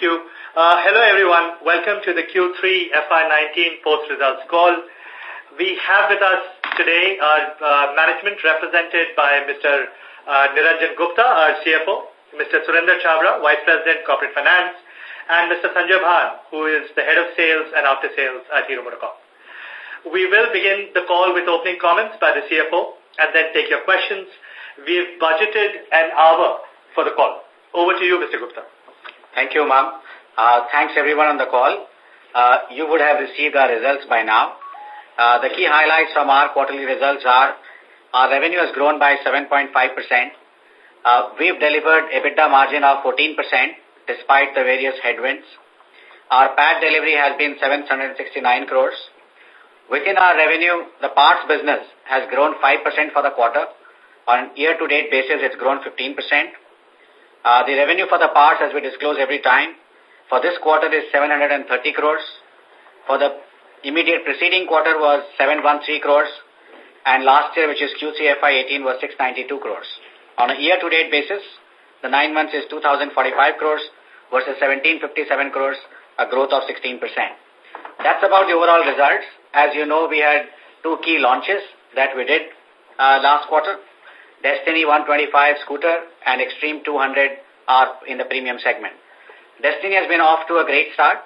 Thank you. Uh, hello, everyone. Welcome to the Q3 FY19 post-results call. We have with us today our uh, management represented by Mr. Uh, Niranjan Gupta, our CFO, Mr. Surendra Chabra, Vice President, Corporate Finance, and Mr. Sanjay Bhan, who is the Head of Sales and After Sales at Hero MotoCorp. We will begin the call with opening comments by the CFO and then take your questions. We've budgeted an hour for the call. Over to you, Mr. Gupta. Thank you, ma'am. Uh, thanks everyone on the call. Uh, you would have received our results by now. Uh, the key highlights from our quarterly results are our revenue has grown by 7.5%. Uh, we've delivered EBITDA margin of 14% despite the various headwinds. Our PAT delivery has been 769 crores. Within our revenue, the parts business has grown 5% for the quarter. On year-to-date basis, it's grown 15%. Uh, the revenue for the parts, as we disclose every time, for this quarter is 730 crores. For the immediate preceding quarter was 713 crores. And last year, which is Q3 FY18, was 692 crores. On a year-to-date basis, the nine months is 2,045 crores versus 1,757 crores, a growth of 16%. That's about the overall results. As you know, we had two key launches that we did uh, last quarter. Destiny 125 scooter and Xtreme 200 are in the premium segment. Destiny has been off to a great start.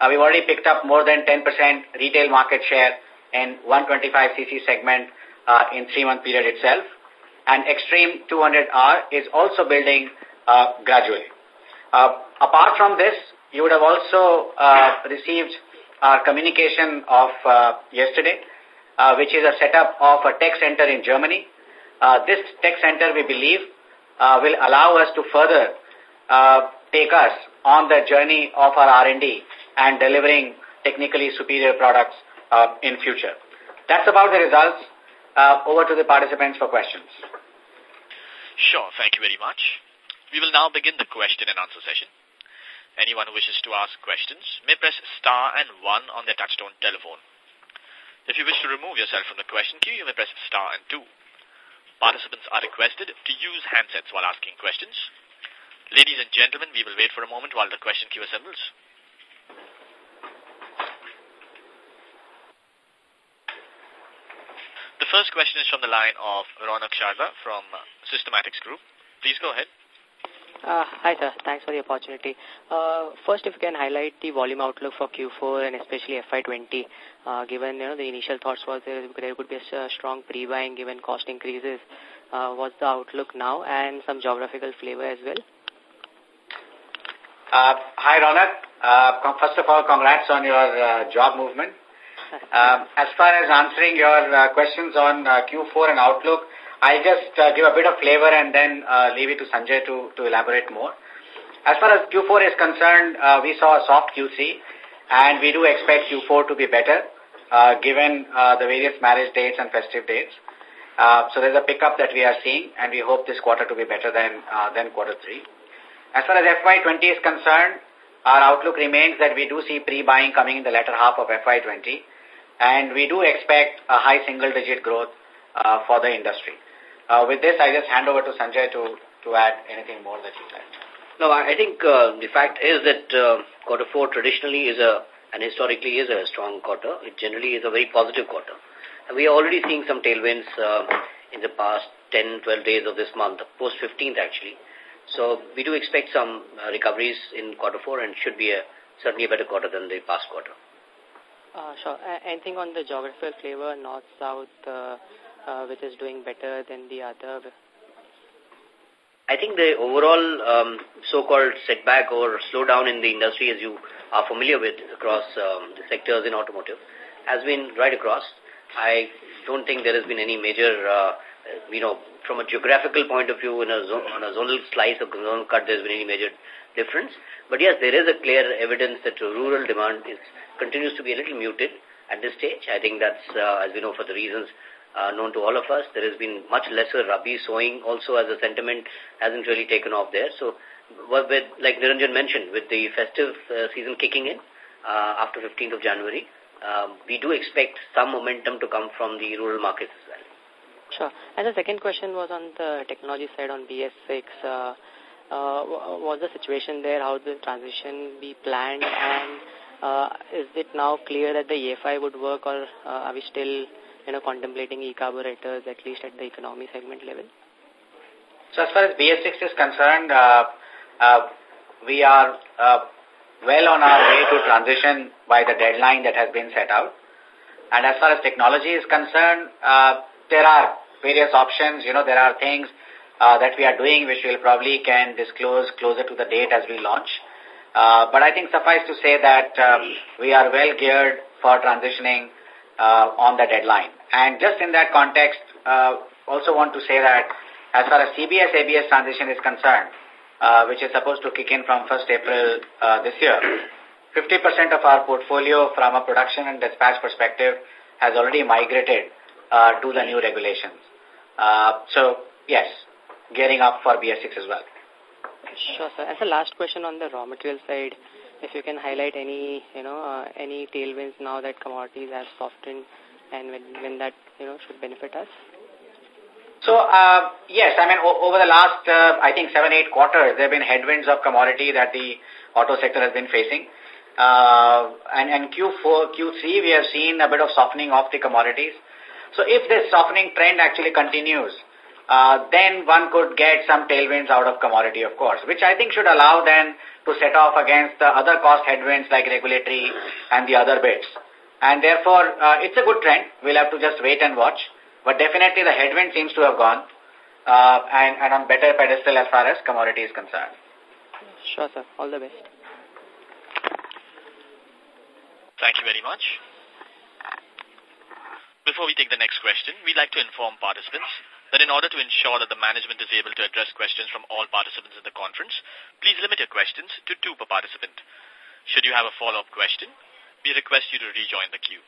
Uh, we've already picked up more than 10% retail market share in 125cc segment uh, in three-month period itself. And Xtreme 200R is also building uh, gradually. Apart from this, you would have also received our communication of yesterday, which is a setup of a tech center in Germany uh, this tech center, we believe, uh, will allow us to further uh, take us on the journey of our R&D and delivering technically superior products uh, in future. That's about the results. Uh, over to the participants for questions. Sure, thank you very much. We will now begin the question and answer session. Anyone who wishes to ask questions may press star and one on their touchtone telephone. If you wish to remove yourself from the question queue, you may press star and two. Participants are requested to use handsets while asking questions. Ladies and gentlemen, we will wait for a moment while the question queue assembles. The first question is from the line of Ronak Sharda from Systematix Group. Please go ahead. Uh, hi, sir. Thanks for the opportunity. Uh, first, if you can highlight the volume outlook for Q4 and especially FY20, uh, given you know the initial thoughts was there, there could be a strong pre-buying given cost increases. Uh, what's the outlook now and some geographical flavor as well? Uh, hi, Ronak. Uh, first of all, congrats on your uh, job movement. Um, as far as answering your uh, questions on uh, Q4 and outlook, I'll just uh, give a bit of flavor and then uh, leave it to Sanjay to, to elaborate more. As far as Q4 is concerned, uh, we saw a soft QC and we do expect Q4 to be better uh, given uh, the various marriage dates and festive dates. So there's a pickup that we are seeing and we hope this quarter to be better than, than quarter three. As far as FY20 is concerned, our outlook remains that we do see pre-buying coming in the latter half of FY20 and we do expect a high single-digit growth for the industry. Uh, with this, I just hand over to Sanjay to, to add anything more that you'd like. No, I think uh, the fact is that uh, quarter four traditionally is a, and historically is a strong quarter. It generally is a very positive quarter. And we are already seeing some tailwinds uh, in the past 10, 12 days of this month, post 15th actually. So we do expect some uh, recoveries in quarter four and should be a, certainly a better quarter than the past quarter. Uh, sure. anything on the geographical flavor, north, south, uh, uh, which is doing better than the other? I think the overall um, so-called setback or slowdown in the industry, as you are familiar with across um, the sectors in automotive, has been right across. I don't think there has been any major, uh, you know, from a geographical point of view, in a zone, on a zonal slice or zonal cut, there's been any major difference. But yes, there is a clear evidence that rural demand is continues to be a little muted at this stage. I think that's, uh, as we know, for the reasons uh, known to all of us. There has been much lesser Rabi sowing also as the sentiment hasn't really taken off there. So, with, like Niranjan mentioned, with the festive uh, season kicking in uh, after 15th of January, um, we do expect some momentum to come from the rural markets as well. Sure. And the second question was on the technology side on BS6. Uh, uh, was the situation there? How the transition be planned? And is it now clear that the EFI would work or are we still you know, contemplating e-carburetors at least at the economy segment level? So as far as BS6 is concerned, uh, uh, we are uh, well on our way to transition by the deadline that has been set out. And as far as technology is concerned, uh, there are various options. You know, there are things uh, that we are doing which we'll probably can disclose closer to the date as we launch. Uh, but I think suffice to say that uh, we are well geared for transitioning on the deadline. And just in that context, uh, also want to say that as far as CBS ABS transition is concerned, uh, which is supposed to kick in from 1st April uh, this year, 50% of our portfolio from a production and dispatch perspective has already migrated uh, to the new regulations. Uh, so, yes, gearing up for BS6 as well. Sure, sir. As a last question on the raw material side, if you can highlight any, you know, uh, any tailwinds now that commodities have softened and when, when that, you know, should benefit us? So, uh, yes, I mean, over the last, uh, I think, seven, eight quarters, there have been headwinds of commodity that the auto sector has been facing. Uh, and, and Q4, Q3, we have seen a bit of softening of the commodities. So if this softening trend actually continues, uh, then one could get some tailwinds out of commodity, of course, which I think should allow then to set off against the other cost headwinds like regulatory and the other bits. And therefore, uh, it's a good trend. We'll have to just wait and watch. But definitely the headwind seems to have gone uh, and, and on better pedestal as far as commodity is concerned. Sure, sir. All the best. Thank you very much. Before we take the next question, we'd like to inform participants that in order to ensure that the management is able to address questions from all participants in the conference, please limit your questions to two per participant. Should you have a follow-up question, we request you to rejoin the queue.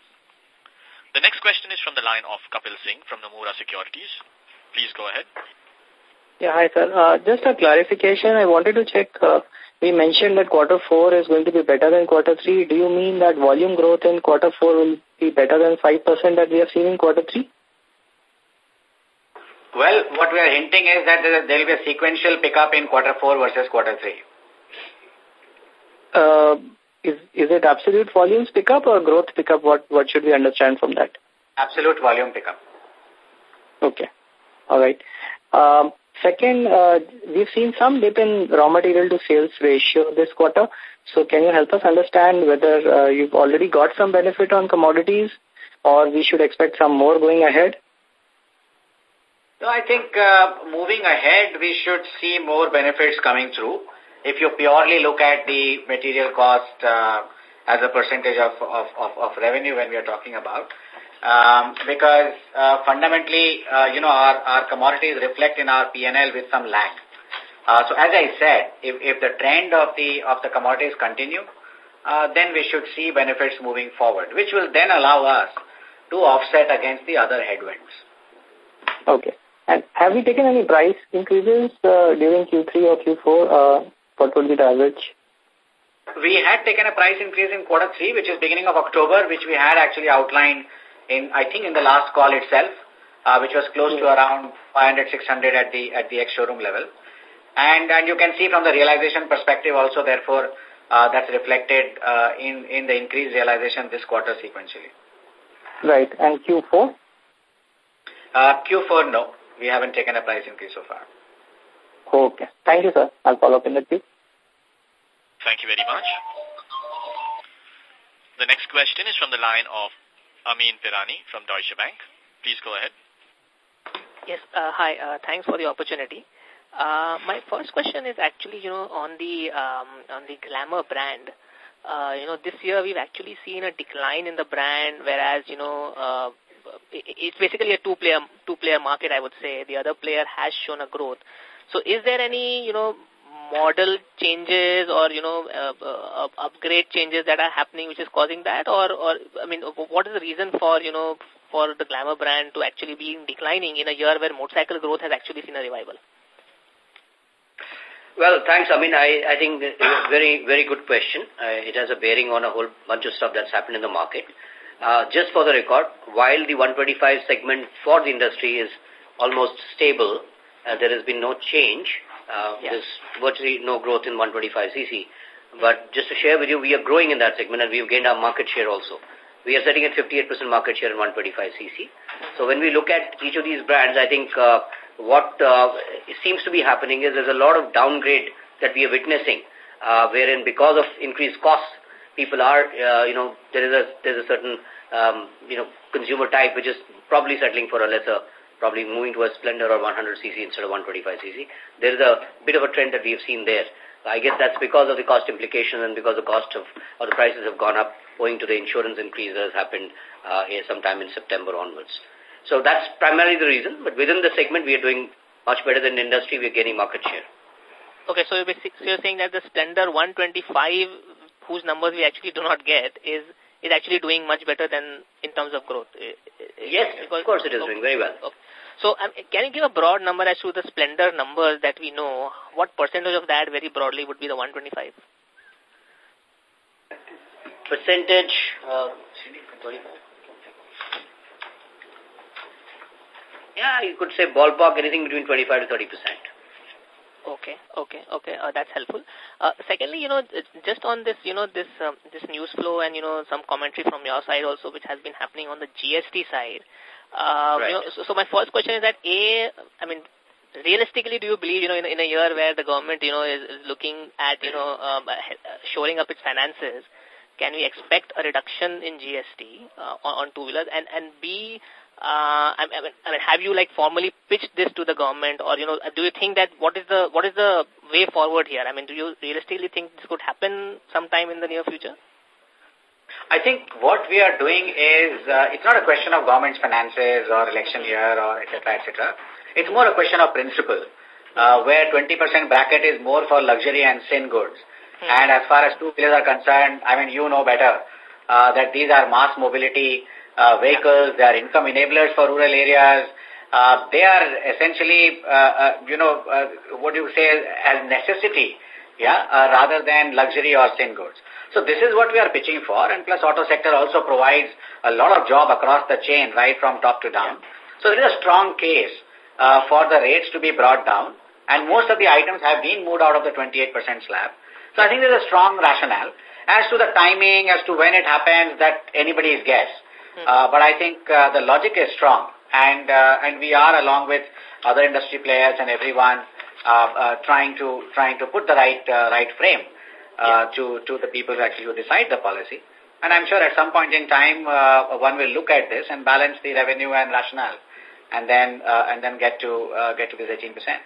The next question is from the line of Kapil Singh from Nomura Securities. Please go ahead. Yeah, hi, sir. Uh, just a clarification. I wanted to check. Uh, we mentioned that quarter four is going to be better than quarter three. Do you mean that volume growth in quarter four will be better than 5% that we have seen in quarter three? Well, what we are hinting is that there will be a sequential pickup in quarter four versus quarter three. Uh, is, is it absolute volumes pickup or growth pickup? What, what should we understand from that? Absolute volume pickup. Okay. All right. Um, second, uh, we've seen some dip in raw material to sales ratio this quarter. So can you help us understand whether uh, you've already got some benefit on commodities or we should expect some more going ahead? No, I think uh, moving ahead, we should see more benefits coming through if you purely look at the material cost uh, as a percentage of, of, of, of revenue when we are talking about. Um, because uh, fundamentally, uh, you know, our, our commodities reflect in our P&L with some lag. So as I said, if, if the trend of the, of the commodities continue, then we should see benefits moving forward, which will then allow us to offset against the other headwinds. Okay. And have we taken any price increases uh, during Q3 or Q4? Uh, what would be the average? We had taken a price increase in quarter three, which is beginning of October, which we had actually outlined in, I think, in the last call itself, uh, which was close to around 500, 600 at the at the ex-showroom level. And, and you can see from the realization perspective also, therefore, uh, that's reflected uh, in, in the increased realization this quarter sequentially. Right. And Q4? Uh, Q4, no. We haven't taken a price increase so far. Okay. Thank you, sir. I'll follow up in the queue. Thank you very much. The next question is from the line of Amyn Pirani from Deutsche Bank. Please go ahead. Yes, uh, hi. Uh, thanks for the opportunity. Uh, my first question is actually, you know, on the um, on the Glamour brand. Uh, you know, this year we've actually seen a decline in the brand, whereas you know, uh, it's basically a two-player two-player market. I would say the other player has shown a growth. So is there any, you know, model changes or, you know, uh, uh, upgrade changes that are happening which is causing that? Or, or, I mean, what is the reason for, you know, for the Glamour brand to actually be declining in a year where motorcycle growth has actually seen a revival? Well, thanks. I mean, I, I think very, very good question. Uh, it has a bearing on a whole bunch of stuff that's happened in the market. Uh, just for the record, while the 125 segment for the industry is almost stable, uh, there has been no change. Uh, There's virtually no growth in 125cc. But just to share with you, we are growing in that segment and we've gained our market share also. We are sitting at 58% market share in 125cc. So when we look at each of these brands, I think uh, what uh, seems to be happening is there's a lot of downgrade that we are witnessing, uh, wherein because of increased costs, people are, uh, you know, there is a there's a certain, um, you know, consumer type which is probably settling for a lesser, probably moving to a Splendor or 100cc instead of 125cc. There is a bit of a trend that we have seen there. I guess that's because of the cost implication and because the cost of, or the prices have gone up owing to the insurance increase that has happened uh, here sometime in September onwards. So that's primarily the reason, but within the segment we are doing much better than industry, we are gaining market share. Okay, so you're saying that the Splendor 125, whose numbers we actually do not get, is is actually doing much better than in terms of growth. Yes, because, of course it is okay. doing very well. Okay. So um, can you give a broad number as to the Splendor numbers that we know? What percentage of that very broadly would be the 125? Percentage, uh, Yeah, you could say ballpark anything between 25 to 30 percent. Okay, okay, okay. Uh, that's helpful. Uh, secondly, you know, just on this, you know, this um, this news flow and you know some commentary from your side also, which has been happening on the GST side. Uh, right. you know, so, so my first question is that a, I mean, realistically, do you believe, you know, in, in a year where the government, you know, is, is looking at, you know, um, uh, shoring up its finances, can we expect a reduction in GST uh, on, on two-wheelers? And, and B, uh, I, mean, I mean, have you like formally pitched this to the government, or you know, do you think that what is the what is the way forward here? I mean, do you realistically think this could happen sometime in the near future? I think what we are doing is uh, it's not a question of government's finances or election year or etc. etc. It's more a question of principle, uh, where 20% bracket is more for luxury and sin goods. Hmm. And as far as two wheelers are concerned, I mean, you know better uh, that these are mass mobility uh, vehicles, they are income enablers for rural areas. Uh, they are essentially, uh, uh, you know, uh, what do you say as necessity, yeah, uh, rather than luxury or sin goods. So this is what we are pitching for, and plus auto sector also provides a lot of job across the chain, right from top to down. So there is a strong case uh, for the rates to be brought down, and most of the items have been moved out of the 28% slab. So I think there is a strong rationale. As to the timing, as to when it happens, that anybody's guess. Hmm. Uh, but I think uh, the logic is strong, and uh, and we are along with other industry players and everyone trying to trying to put the right right frame to to the people who actually decide the policy. And I'm sure at some point in time, one will look at this and balance the revenue and rationale, and then and then get to get to this 18 percent.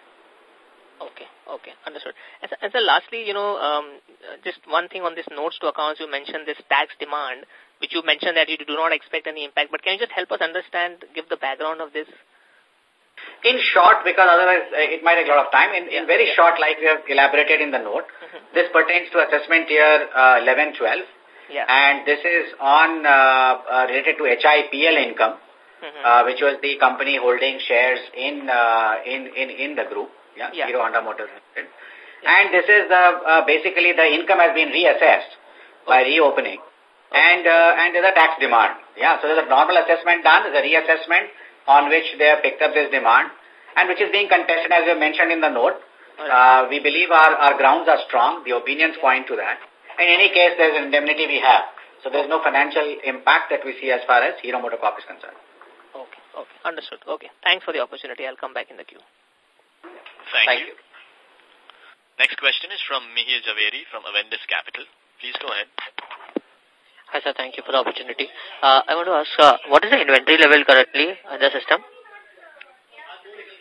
Okay, okay, understood. And so, and so lastly, you know, um, just one thing on this notes to accounts, you mentioned this tax demand which you mentioned that you do not expect any impact. But can you just help us understand, give the background of this? In short, because otherwise uh, it might take a lot of time, in, in very short, like we have elaborated in the note, mm -hmm. this pertains to assessment year uh, 11, 12. Yeah. And this is on uh, uh, related to HIPL income, mm -hmm. uh, which was the company holding shares in uh, in in in the group, yeah, yeah. Hero Honda Motors. Yeah. And this is the uh, basically the income has been reassessed okay. by reopening and uh, and there's a tax demand. Yeah, so there's a normal assessment done, there's a reassessment on which they have picked up this demand and which is being contested as we mentioned in the note. Uh, we believe our, our grounds are strong, the opinions point to that. In any case, there's an indemnity we have. So there's no financial impact that we see as far as Hero Corp is concerned. Okay, okay, understood. Okay, thanks for the opportunity. I'll come back in the queue. Thank, Thank you. you. Next question is from Mihir Javeri from Avendus Capital. Please go ahead. Hi, sir. Thank you for the opportunity. Uh, I want to ask, uh, what is the inventory level currently in the system?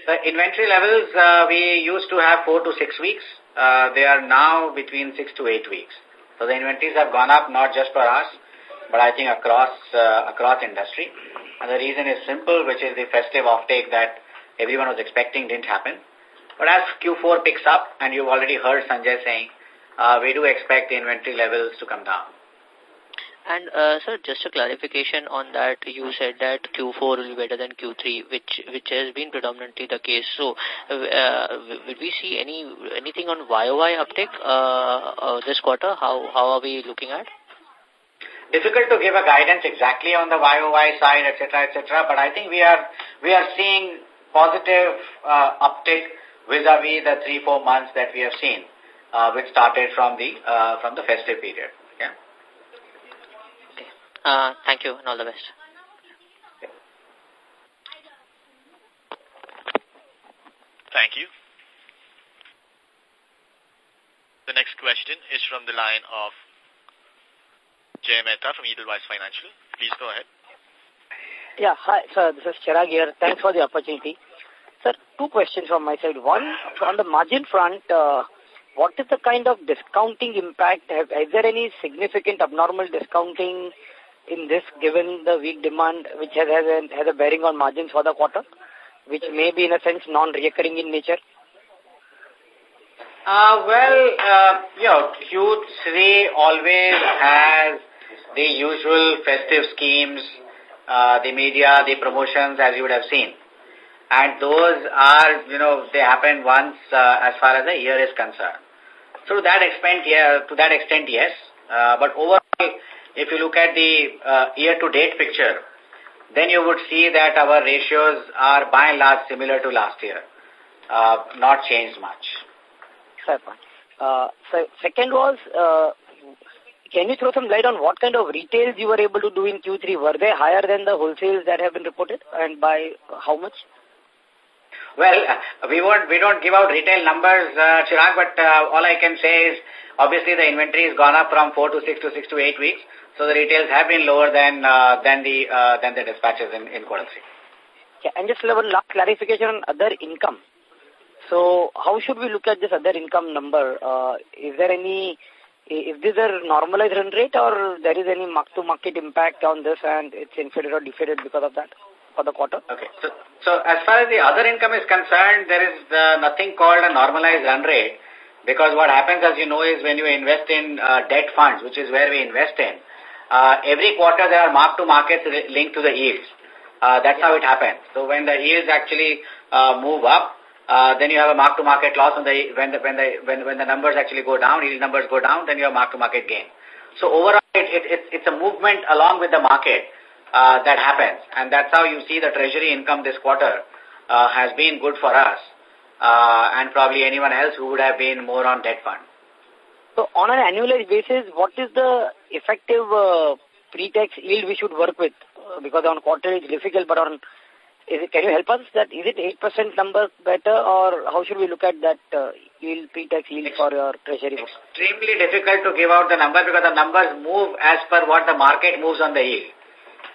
The inventory levels, uh, we used to have four to six weeks. Uh, they are now between six to eight weeks. So the inventories have gone up not just for us, but I think across uh, across industry. And the reason is simple, which is the festive offtake that everyone was expecting didn't happen. But as Q4 picks up, and you've already heard Sanjay saying, uh, we do expect the inventory levels to come down. And, uh, sir, just a clarification on that. You said that Q4 will be better than Q3, which which has been predominantly the case. So, uh, will we see any anything on YOY uptick uh, uh, this quarter? How how are we looking at? Difficult to give a guidance exactly on the YOY side, etc., etc. But I think we are we are seeing positive uh, uptick vis-a-vis -vis the three, four months that we have seen, uh, which started from the, uh, from the festive period. Yeah. Uh, thank you and all the best. Thank you. The next question is from the line of Jay Mehta from Edelweiss Financial. Please go ahead. Yeah, hi, sir. This is Chirag here. Thanks for the opportunity. Sir, two questions from my side. One, on the margin front, uh, what is the kind of discounting impact? Have, is there any significant abnormal discounting in this given the weak demand which has, has, a, has a bearing on margins for the quarter? which may be in a sense non-recurring in nature? Uh, well, uh, you know, Q3 always has the usual festive schemes, uh, the media, the promotions as you would have seen. And those are, you know, they happen once uh, as far as the year is concerned. So to that extent, yeah, to that extent, yes. Uh, but overall, if you look at the uh, year-to-date picture, then you would see that our ratios are by and large similar to last year, uh, not changed much. Fair. Uh, so second was, uh, can you throw some light on what kind of retails you were able to do in Q3? Were they higher than the wholesales that have been reported and by how much? Well, we won't, we don't give out retail numbers, uh, Chirag, but uh, all I can say is obviously the inventory has gone up from four to six to six to eight weeks. So the retails have been lower than uh, than the uh, than the dispatches in in quarter three. Yeah, and just a last clarification on other income. So how should we look at this other income number? Uh, is there any is this a normalized run rate or there is any mark to market impact on this and it's inflated or deflated because of that for the quarter? Okay. So, so as far as the other income is concerned, there is uh, nothing called a normalized run rate because what happens, as you know, is when you invest in uh, debt funds, which is where we invest in, uh, every quarter there are mark-to-markets linked to the yields. That's how it happens. So when the yields actually move up, uh, then you have a mark-to-market loss on the when the when the when when the numbers actually go down, yield numbers go down, then you have a mark-to-market gain. So overall, it, it, it, it's a movement along with the market uh, that happens, and that's how you see the treasury income this quarter uh, has been good for us, uh, and probably anyone else who would have been more on debt fund. So on an annualized basis, what is the effective uh, pre-tax yield we should work with? Uh, because on quarter it's difficult, but on is it, can you help us that is it 8% number better or how should we look at that uh, yield, pre-tax yield for your treasury book? Extremely difficult to give out the number because the numbers move as per what the market moves on the yield.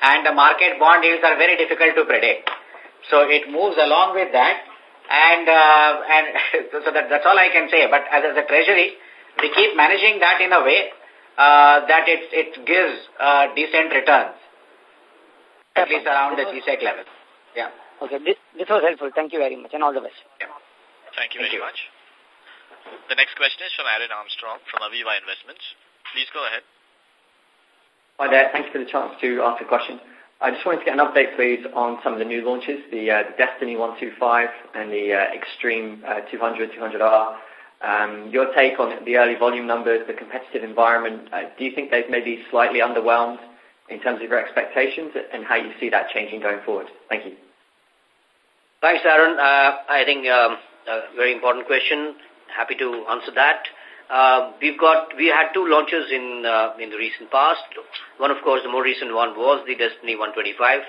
And the market bond yields are very difficult to predict. So it moves along with that. And, uh, and so that, that's all I can say. But as, as a treasury, we keep managing that in a way uh, that it, it gives uh, decent returns, at least around the GSEC level. Yeah. Okay, this, this was helpful. Thank you very much and all the best. Yeah. Thank you Thank very you. much. The next question is from Aaron Armstrong from Aviva Investments. Please go ahead. Hi there. Thank you for the chance to ask a question. I just wanted to get an update, please, on some of the new launches, the, uh, the Destiny 125 and the uh, Xtreme uh, 200, 200R. Um, your take on the early volume numbers, the competitive environment, uh, do you think they've maybe slightly underwhelmed in terms of your expectations and how you see that changing going forward? Thank you. Thanks, Aaron. Uh, I think um, a very important question. Happy to answer that. Uh, we've got, we had two launches in, uh, in the recent past. One, of course, the more recent one was the Destiny 125.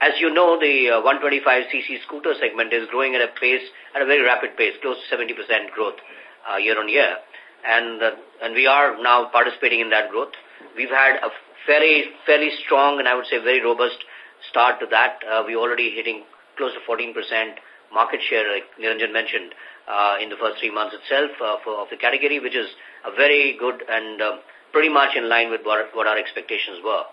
As you know, the uh, 125cc scooter segment is growing at a pace, at a very rapid pace, close to 70% growth uh, year on year. And, uh, and we are now participating in that growth. We've had a fairly, fairly strong and I would say very robust start to that. Uh, we're already hitting close to 14% market share, like Niranjan mentioned, uh, in the first three months itself uh, for, of the category, which is a very good and uh, pretty much in line with what, what our expectations were.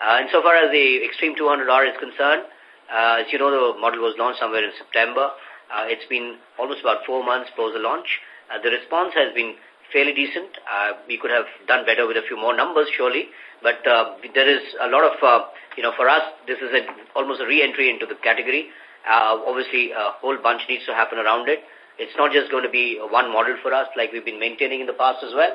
Uh, far as the Xtreme 200R is concerned, uh, as you know, the model was launched somewhere in September. Uh, it's been almost about four months post the launch. Uh, the response has been fairly decent. Uh, we could have done better with a few more numbers, surely. But uh, there is a lot of, uh, you know, for us, this is a, almost a re-entry into the category. Uh, obviously, a whole bunch needs to happen around it. It's not just going to be one model for us like we've been maintaining in the past as well.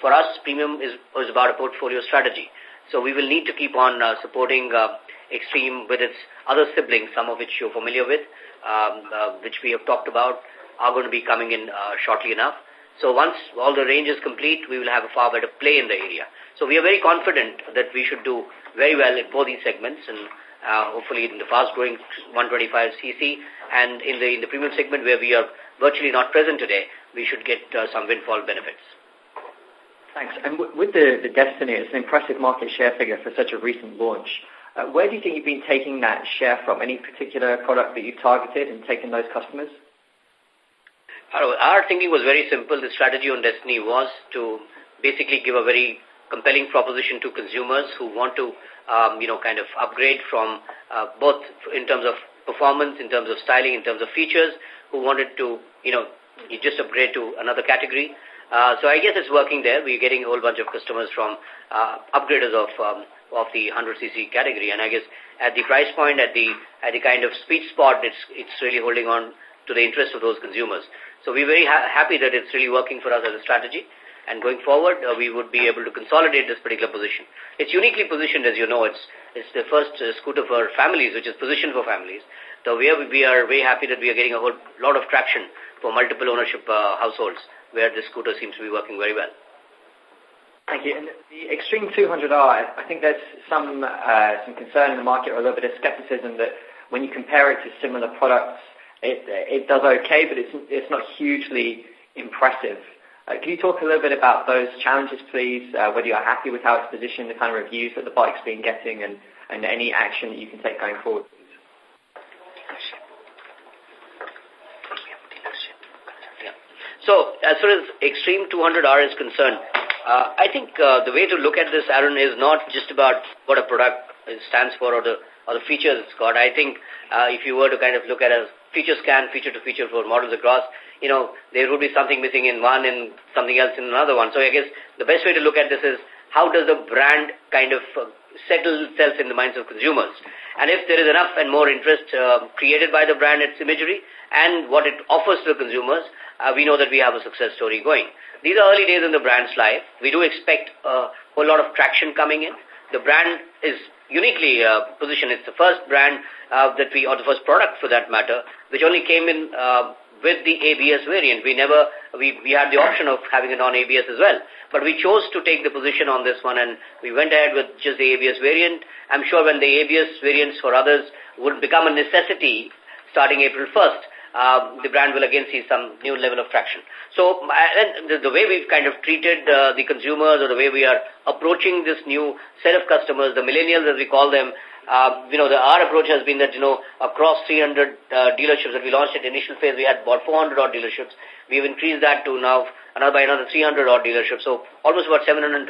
For us, premium is, is about a portfolio strategy. So we will need to keep on uh, supporting uh, Xtreme with its other siblings, some of which you're familiar with, um, uh, which we have talked about are going to be coming in uh, shortly enough. So once all the range is complete, we will have a far better play in the area. So we are very confident that we should do very well in both these segments and uh, hopefully in the fast-growing 125cc and in the, in the premium segment where we are virtually not present today, we should get uh, some windfall benefits. Thanks. And with the, the Destiny, it's an impressive market share figure for such a recent launch. Uh, where do you think you've been taking that share from? Any particular product that you've targeted and taken those customers? Our thinking was very simple. The strategy on Destiny was to basically give a very compelling proposition to consumers who want to, um, you know, kind of upgrade from uh, both in terms of performance, in terms of styling, in terms of features, who wanted to, you know, you just upgrade to another category. Uh, so I guess it's working there. We're getting a whole bunch of customers from uh, upgraders of um, of the 100cc category, and I guess at the price point, at the at the kind of sweet spot, it's it's really holding on to the interest of those consumers. So we're very ha happy that it's really working for us as a strategy. And going forward, uh, we would be able to consolidate this particular position. It's uniquely positioned, as you know. It's it's the first uh, scooter for families, which is positioned for families. So we are, we are very happy that we are getting a whole lot of traction for multiple ownership uh, households, where this scooter seems to be working very well. Thank you. And the Xtreme 200R, I think there's some uh, some concern in the market or a little bit of skepticism that when you compare it to similar products, it, it does okay, but it's, it's not hugely impressive. Uh, can you talk a little bit about those challenges, please, uh, whether you're happy with how it's positioned, the kind of reviews that the bike's been getting, and, and any action that you can take going forward? So, as far as Xtreme 200R is concerned, uh, I think uh, the way to look at this, Aaron, is not just about what a product stands for or the or the features it's got. I think uh, if you were to kind of look at a feature scan, feature to feature for models across, you know, there would be something missing in one and something else in another one. So I guess the best way to look at this is how does the brand kind of uh, settle itself in the minds of consumers. And if there is enough and more interest uh, created by the brand, its imagery, and what it offers to the consumers, uh, we know that we have a success story going. These are early days in the brand's life. We do expect a whole lot of traction coming in. The brand is uniquely uh, positioned. It's the first brand uh, that we, or the first product for that matter, which only came in uh, with the ABS variant. We never, we, we had the option of having a non-ABS as well. But we chose to take the position on this one and we went ahead with just the ABS variant. I'm sure when the ABS variants for others would become a necessity starting April 1st, uh, the brand will again see some new level of traction. So and the, the way we've kind of treated uh, the consumers or the way we are approaching this new set of customers, the millennials as we call them, uh, you know, the, our approach has been that, you know, across 300 uh, dealerships that we launched the initial phase, we had about 400 odd dealerships. We've increased that to now another by another 300 odd dealerships. So almost about 725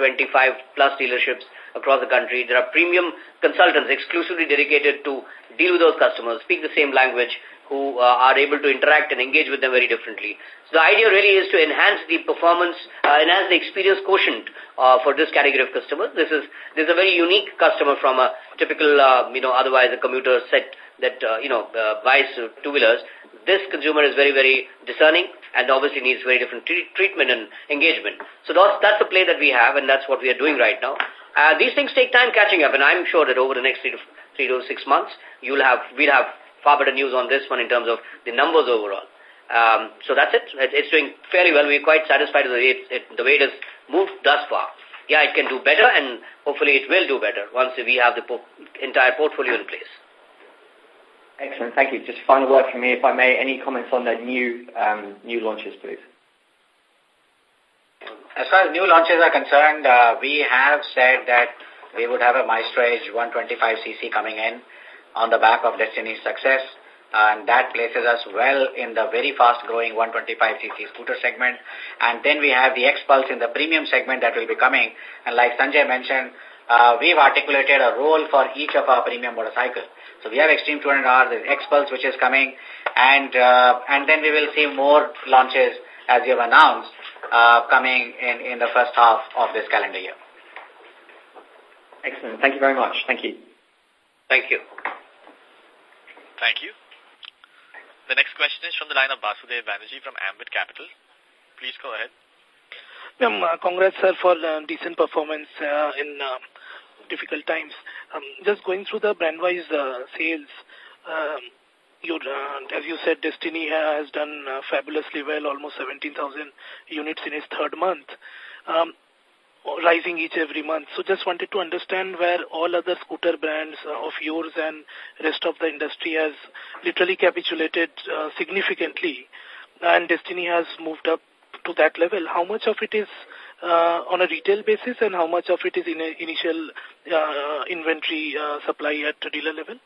plus dealerships across the country. There are premium consultants exclusively dedicated to deal with those customers, speak the same language, who uh, are able to interact and engage with them very differently. So the idea really is to enhance the performance, uh, enhance the experience quotient uh, for this category of customers. This is this is a very unique customer from a typical, uh, you know, otherwise a commuter set that, uh, you know, uh, buys two-wheelers. This consumer is very, very discerning and obviously needs very different treatment and engagement. So that's, that's the play that we have and that's what we are doing right now. These things take time catching up and I'm sure that over the next three to, three to six months, you'll have, we'll have far better news on this one in terms of the numbers overall. Um, so that's it. It's doing fairly well. We're quite satisfied with the way, it, it, the way it has moved thus far. Yeah, it can do better, and hopefully it will do better once we have the po entire portfolio in place. Excellent. Thank you. Just final word from me, if I may. Any comments on the new um, new launches, please? As far as new launches are concerned, uh, we have said that we would have a Maestro Edge 125cc coming in on the back of Destiny's success. And that places us well in the very fast-growing 125cc scooter segment. And then we have the X-Pulse in the premium segment that will be coming. And like Sanjay mentioned, uh, we've articulated a role for each of our premium motorcycles. So we have Xtreme 200R, the X-Pulse which is coming, and uh, and then we will see more launches as you have announced uh, coming in, in the first half of this calendar year. Excellent. Thank you very much. Thank you. Thank you. Thank you. The next question is from the line of Basudev Banerjee from Ambit Capital. Please go ahead. Um, uh, congrats, sir, for uh, decent performance uh, in uh, difficult times. Um, just going through the brand-wise uh, sales, um, you, uh, as you said, Destiny has done uh, fabulously well, almost 17,000 units in its third month, um, rising each every month. So just wanted to understand where all other scooter brands uh, of yours and rest of the industry has literally capitulated uh, significantly and Destiny has moved up to that level. How much of it is uh, on a retail basis and how much of it is in initial uh, inventory uh, supply at dealer level?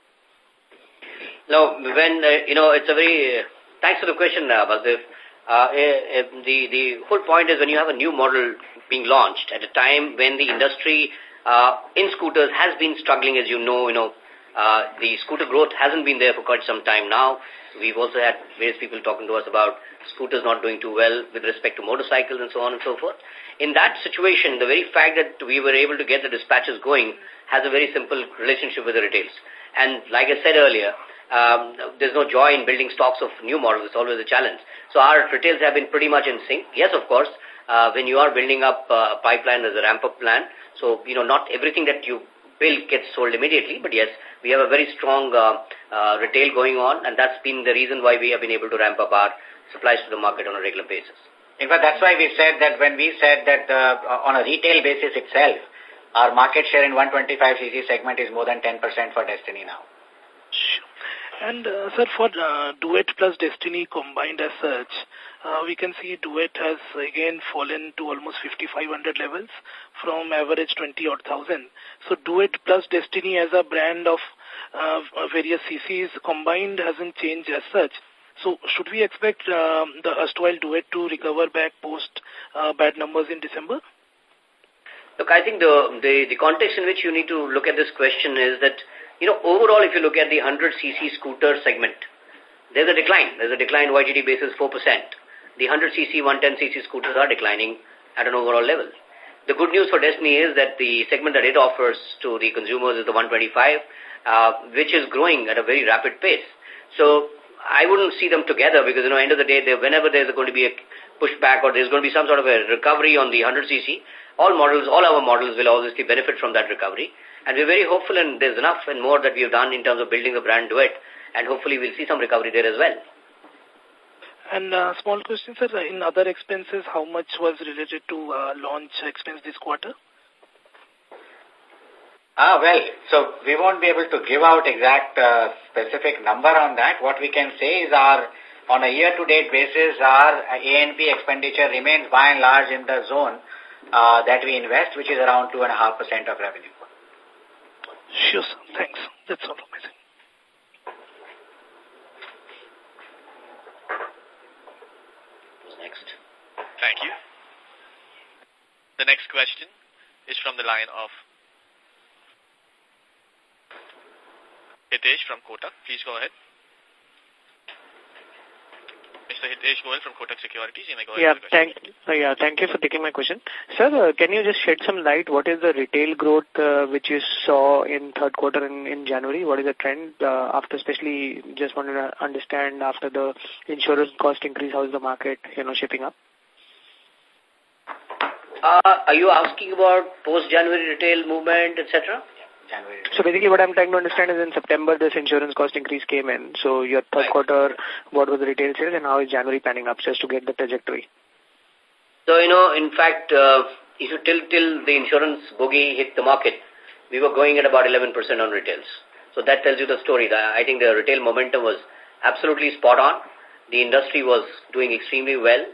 No, when, uh, you know, it's a very, thanks for the question, Basdev. Uh, eh, eh, the, the whole point is when you have a new model being launched at a time when the industry uh, in scooters has been struggling, as you know, you know, uh, the scooter growth hasn't been there for quite some time now. We've also had various people talking to us about scooters not doing too well with respect to motorcycles and so on and so forth. In that situation, the very fact that we were able to get the dispatches going has a very simple relationship with the retails. And like I said earlier, um, there's no joy in building stocks of new models. It's always a challenge. So our retails have been pretty much in sync. Yes, of course, uh, when you are building up uh, a pipeline, there's a ramp-up plan. So, you know, not everything that you build gets sold immediately, but yes, we have a very strong uh, uh, retail going on, and that's been the reason why we have been able to ramp up our supplies to the market on a regular basis. In fact, that's why we said that when we said that uh, on a retail basis itself, our market share in 125cc segment is more than 10% for Destiny now. Sure. And, uh, sir, for uh, Duet plus Destiny combined as such, uh, we can see Duet has again fallen to almost 5,500 levels from average 20 odd thousand. So Duet plus Destiny as a brand of uh, various CCs combined hasn't changed as such. So should we expect um, the erstwhile Duet to recover back post uh, bad numbers in December? Look, I think the, the, the context in which you need to look at this question is that you know, overall, if you look at the 100cc scooter segment, there's a decline. There's a decline YTD basis 4%. The 100cc, 110cc scooters are declining at an overall level. The good news for Destiny is that the segment that it offers to the consumers is the 125, uh, which is growing at a very rapid pace. So I wouldn't see them together because, you know, end of the day, whenever there's going to be a pushback or there's going to be some sort of a recovery on the 100cc, all models, all our models will obviously benefit from that recovery. And we're very hopeful and there's enough and more that we've done in terms of building the brand Duet. And hopefully we'll see some recovery there as well. And uh, small question, sir, in other expenses, how much was related to uh, launch expense this quarter? Ah, well, so we won't be able to give out exact uh, specific number on that. What we can say is our, on a year-to-date basis, our ANP expenditure remains by and large in the zone uh, that we invest, which is around 2.5% of revenue. Sure, sir. Thanks. That's all from my side. Who's next? Thank you. The next question is from the line of Hitesh from Kotak. Please go ahead. Mr. Hitesh Goel from Kotak Securities. You may go yeah, thank, uh, yeah, thank you for taking my question. Sir, uh, can you just shed some light? What is the retail growth uh, which you saw in third quarter in, in January? What is the trend uh, after, especially just wanted to understand after the insurance cost increase, how is the market, you know, shaping up? Uh, are you asking about post-January retail movement, etc.? January. So basically what I'm trying to understand is in September this insurance cost increase came in. So your third right. quarter, what was the retail sales and how is January panning up just to get the trajectory? So, you know, in fact, uh, if you till, till the insurance boogie hit the market, we were going at about 11% on retails. So that tells you the story. I think the retail momentum was absolutely spot on. The industry was doing extremely well.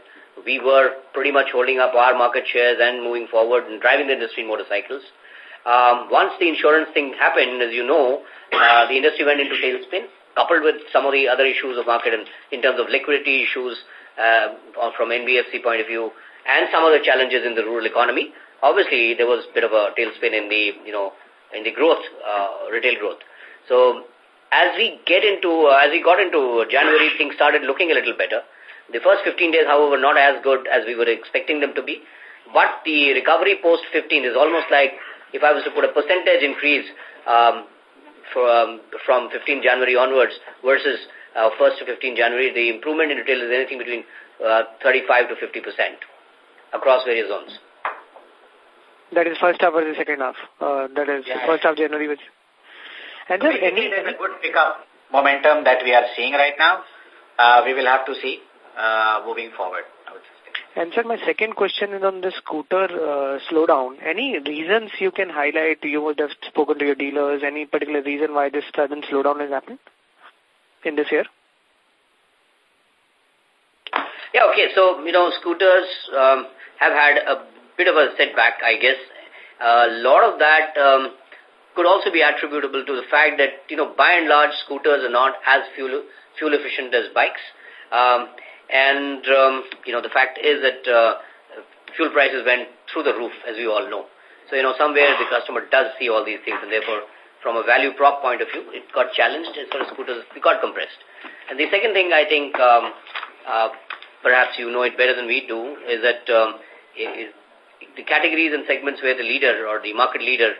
We were pretty much holding up our market shares and moving forward and driving the industry in motorcycles. Um, once the insurance thing happened, as you know, uh, the industry went into tailspin, coupled with some of the other issues of market in, in terms of liquidity issues uh, from NBFC point of view, and some of the challenges in the rural economy. Obviously, there was a bit of a tailspin in the, you know, in the growth, uh, retail growth. So, as we get into, uh, as we got into January, things started looking a little better. The first 15 days, however, not as good as we were expecting them to be. But the recovery post 15 is almost like if I was to put a percentage increase um, from, from 15 January onwards versus uh, 1st to 15 January, the improvement in retail is anything between uh, 35 to 50 percent across various zones. That is first half or the second half. Uh, that is yeah, first half January. Which, and there any there's a good pickup. momentum that we are seeing right now. Uh, we will have to see uh, moving forward. And sir, my second question is on the scooter uh, slowdown. Any reasons you can highlight? You would have spoken to your dealers. Any particular reason why this sudden slowdown has happened in this year? Yeah, okay. So, you know, scooters um, have had a bit of a setback, I guess. A lot of that um, could also be attributable to the fact that, you know, by and large, scooters are not as fuel, fuel efficient as bikes. Um, and, um, you know, the fact is that uh, fuel prices went through the roof, as we all know. So, you know, somewhere the customer does see all these things, and therefore, from a value prop point of view, it got challenged as far as scooters, it got compressed. And the second thing I think, um, uh, perhaps you know it better than we do, is that um, is the categories and segments where the leader or the market leader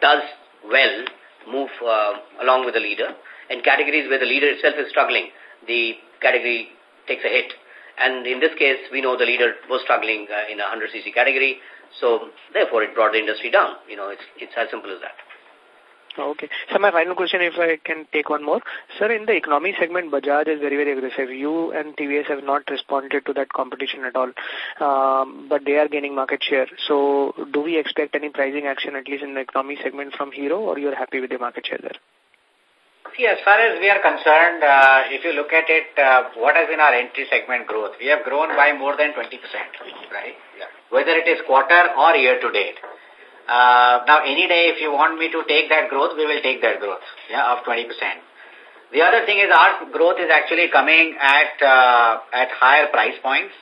does well move uh, along with the leader, and categories where the leader itself is struggling, the category takes a hit. And in this case, we know the leader was struggling uh, in a 100cc category, so therefore it brought the industry down. You know, it's, it's as simple as that. Okay. So my final question, if I can take one more. Sir, in the economy segment, Bajaj is very, very aggressive. You and TVS have not responded to that competition at all, um, but they are gaining market share. So do we expect any pricing action, at least in the economy segment from Hero, or you're happy with the market share there? See, as far as we are concerned, uh, if you look at it, uh, what has been our entry segment growth? We have grown by more than 20%, right? Yeah. Whether it is quarter or year to date. Uh, now, any day, if you want me to take that growth, we will take that growth yeah, of 20%. The other thing is our growth is actually coming at uh, at higher price points.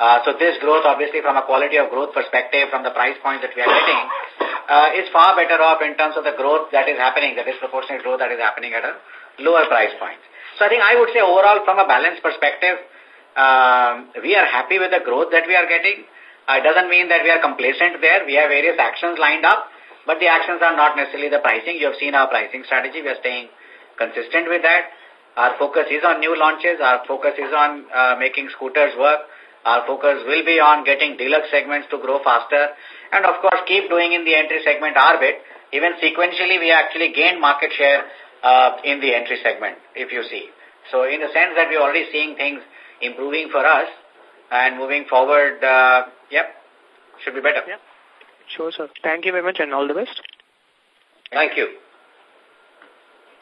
Uh, so this growth, obviously, from a quality of growth perspective, from the price point that we are getting, uh, is far better off in terms of the growth that is happening, the disproportionate growth that is happening at a lower price point. So I think I would say overall, from a balance perspective, um, we are happy with the growth that we are getting. Uh, it doesn't mean that we are complacent there. We have various actions lined up, but the actions are not necessarily the pricing. You have seen our pricing strategy. We are staying consistent with that. Our focus is on new launches. Our focus is on uh, making scooters work. Our focus will be on getting deluxe segments to grow faster. And of course, keep doing in the entry segment our bit. Even sequentially, we actually gained market share uh, in the entry segment, if you see. So in the sense that we're already seeing things improving for us and moving forward, uh, Yep. Should be better. Yep. Sure, sir. Thank you very much and all the best. Thank you.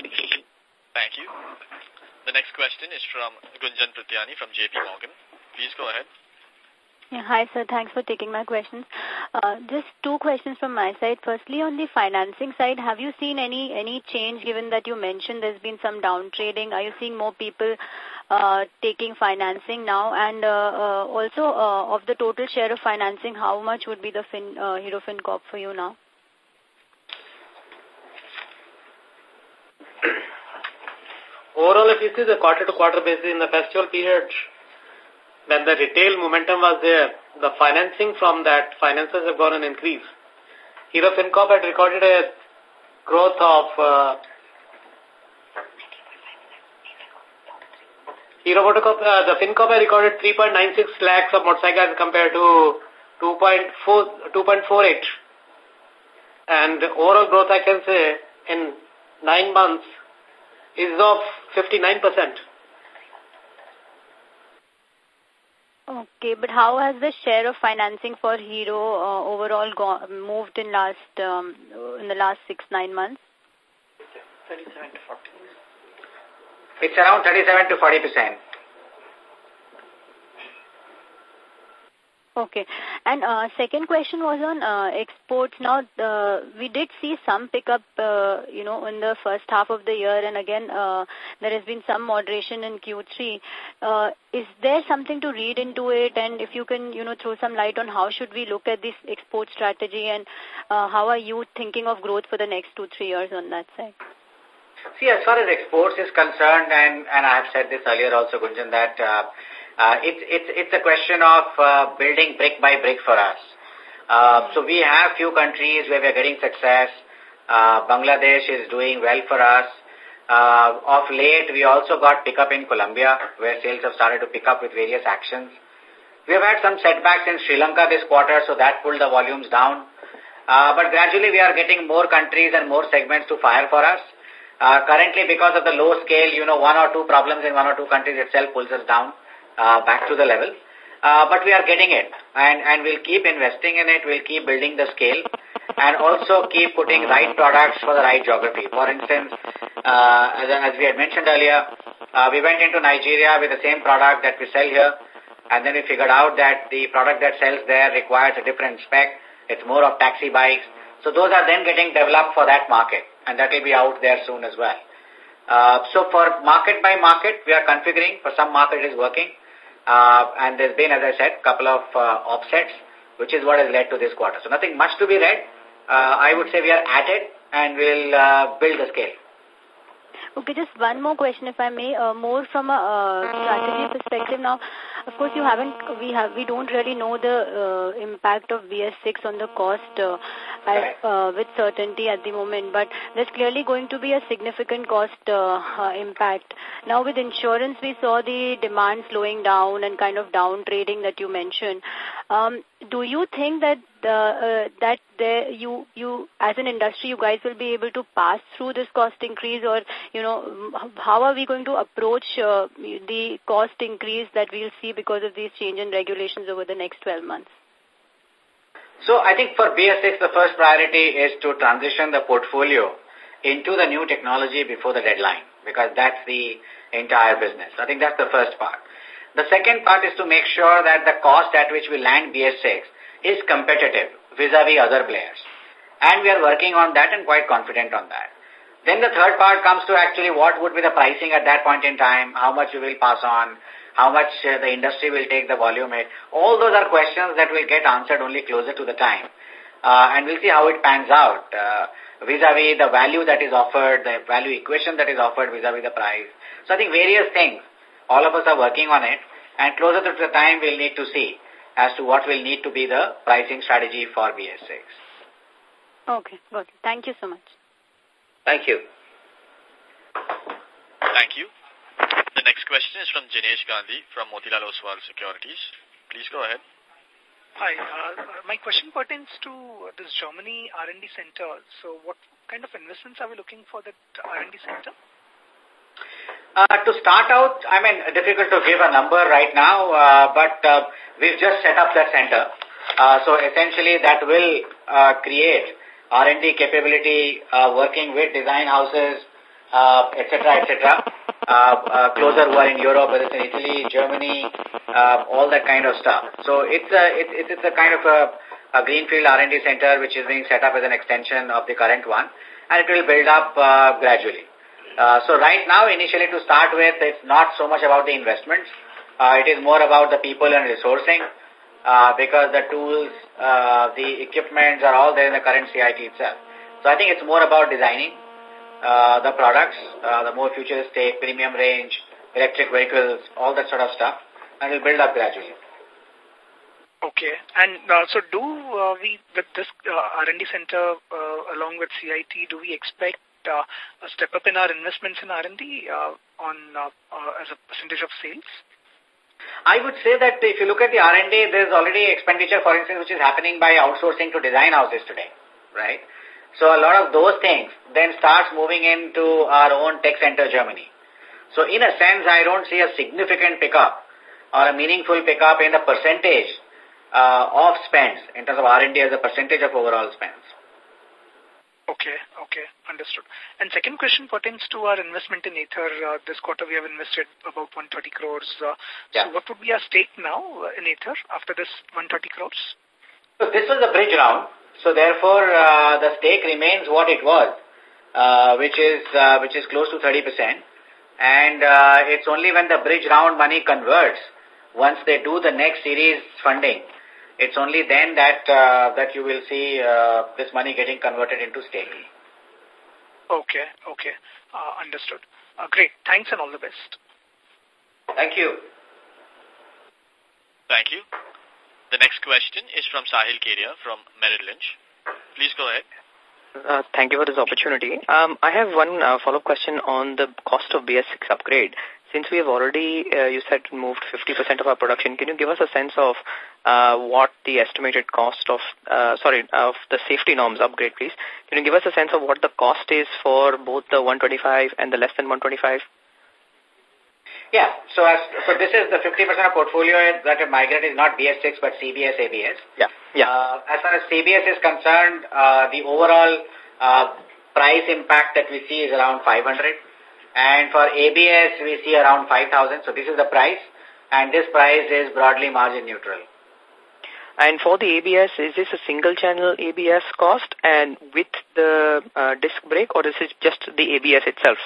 Thank you. The next question is from Gunjan Prithyani from JP Morgan. Please go ahead. Yeah, hi, sir. Thanks for taking my questions. Uh, just two questions from my side. Firstly, on the financing side, have you seen any any change given that you mentioned there's been some down trading? Are you seeing more people uh, taking financing now? And uh, uh, also, uh, of the total share of financing, how much would be the fin, uh, Hero FinCorp for you now? Overall, if you see the quarter-to-quarter -quarter basis in the festival period, when the retail momentum was there, the financing from that finances have gone an increase. Hero FinCorp had recorded a growth of uh, Hero Motocorp, uh, the FinCorp had recorded 3.96 lakhs of motorcycles compared to 2.48. And overall growth, I can say, in nine months is of 59%. Okay, but how has the share of financing for Hero uh, overall gone, moved in last um, in the last six nine months? 37 to 40. It's around 37 to 40 percent. Okay. And uh, second question was on uh, exports. Now, we did see some pickup, uh, you know, in the first half of the year, and again, there has been some moderation in Q3. Uh, is there something to read into it? And if you can, you know, throw some light on how should we look at this export strategy, and how are you thinking of growth for the next two, three years on that side? See, as far as exports is concerned, and, and I have said this earlier also, Gunjan, that uh, it's, it's, it's a question of uh, building brick by brick for us. Uh, so we have few countries where we're getting success. Uh, Bangladesh is doing well for us. Uh, of late, we also got pickup in Colombia, where sales have started to pick up with various actions. We have had some setbacks in Sri Lanka this quarter, so that pulled the volumes down. Uh, but gradually we are getting more countries and more segments to fire for us. Uh, currently, because of the low scale, you know, one or two problems in one or two countries itself pulls us down uh, back to the level. Uh, but we are getting it, and, and we'll keep investing in it. We'll keep building the scale, and also keep putting right products for the right geography. For instance, uh, as, as we had mentioned earlier, uh, we went into Nigeria with the same product that we sell here, and then we figured out that the product that sells there requires a different spec. It's more of taxi bikes. So those are then getting developed for that market and that will be out there soon as well. Uh, so for market by market, we are configuring. For some market it is working. Uh, and there's been, as I said, a couple of uh, offsets, which is what has led to this quarter. So nothing much to be read. Uh, I would say we are at it and we'll uh, build the scale. Okay, just one more question, if I may, uh, more from a uh, strategy perspective. Now, of course, you haven't, we have, we don't really know the uh, impact of BS6 on the cost uh, at, uh, with certainty at the moment, but there's clearly going to be a significant cost uh, uh, impact. Now, with insurance, we saw the demand slowing down and kind of down trading that you mentioned. Um, do you think that the, uh, that the, you you as an industry you guys will be able to pass through this cost increase or you know how are we going to approach uh, the cost increase that we'll see because of these change in regulations over the next 12 months? So i think for bs6 the first priority is to transition the portfolio into the new technology before the deadline because that's the entire business. I think that's the first part the second part is to make sure that the cost at which we land BS6 is competitive vis-a-vis -vis other players. And we are working on that and quite confident on that. Then the third part comes to actually what would be the pricing at that point in time, how much we will pass on, how much uh, the industry will take the volume hit. All those are questions that will get answered only closer to the time. Uh, and we'll see how it pans out uh, vis-a-vis -vis the value that is offered, the value equation that is offered vis-a-vis -vis the price. So I think various things all of us are working on it, and closer to the time, we'll need to see as to what will need to be the pricing strategy for BS6. Okay, good. Thank you so much. Thank you. Thank you. The next question is from Jinesh Gandhi from Motilal Oswal Securities. Please go ahead. Hi. Uh, my question pertains to this Germany R&D center. So what kind of investments are we looking for that R&D center? Uh, to start out, I mean, difficult to give a number right now, uh, but uh, we've just set up that center. Uh, so essentially that will uh, create R&D capability uh, working with design houses, etc., etc., closer who are in Europe, whether it's in Italy, Germany, all that kind of stuff. So it's a, it, it's a kind of a, a greenfield R&D center which is being set up as an extension of the current one, and it will build up gradually. Uh, so right now, initially to start with, it's not so much about the investments. Uh, it is more about the people and resourcing uh, because the tools, uh, the equipments are all there in the current CIT itself. So I think it's more about designing uh, the products, uh, the more futuristic, premium range, electric vehicles, all that sort of stuff, and we'll build up gradually. Okay. And uh, so do uh, we, with this uh, R&D center uh, along with CIT, do we expect a step up in our investments in R&D uh, on uh, uh, as a percentage of sales? I would say that if you look at the R&D, there's already expenditure, for instance, which is happening by outsourcing to design houses today, right? So a lot of those things then starts moving into our own tech center Germany. So in a sense, I don't see a significant pickup or a meaningful pickup in the percentage uh, of spends in terms of R&D as a percentage of overall spends. Okay, okay, understood. And second question pertains to our investment in Ather. Uh, this quarter we have invested about 130 crores. Uh, yeah. So what would be our stake now in Ather after this 130 crores? So this was a bridge round. So therefore uh, the stake remains what it was, uh, which is uh, which is close to 30%. And uh, it's only when the bridge round money converts, once they do the next series funding, it's only then that uh, that you will see uh, this money getting converted into stake. Okay, okay. Uh, understood. Uh, great. Thanks and all the best. Thank you. Thank you. The next question is from Sahil Keria from Merrill Lynch. Please go ahead. Uh, thank you for this opportunity. Um, I have one uh, follow-up question on the cost of BS6 upgrade. since we have already, uh, you said, moved 50% of our production, can you give us a sense of uh, what the estimated cost of, uh, sorry, of the safety norms upgrade, please? Can you give us a sense of what the cost is for both the 125 and the less than 125? Yeah, so as, so this is the 50% of portfolio that have migrated is not BS6 but CBS ABS. Yeah, yeah. Uh, as far as CBS is concerned, uh, the overall uh, price impact that we see is around 500. And for ABS, we see around 5,000. So this is the price. And this price is broadly margin neutral. And for the ABS, is this a single channel ABS cost and with the uh, disc brake or is it just the ABS itself?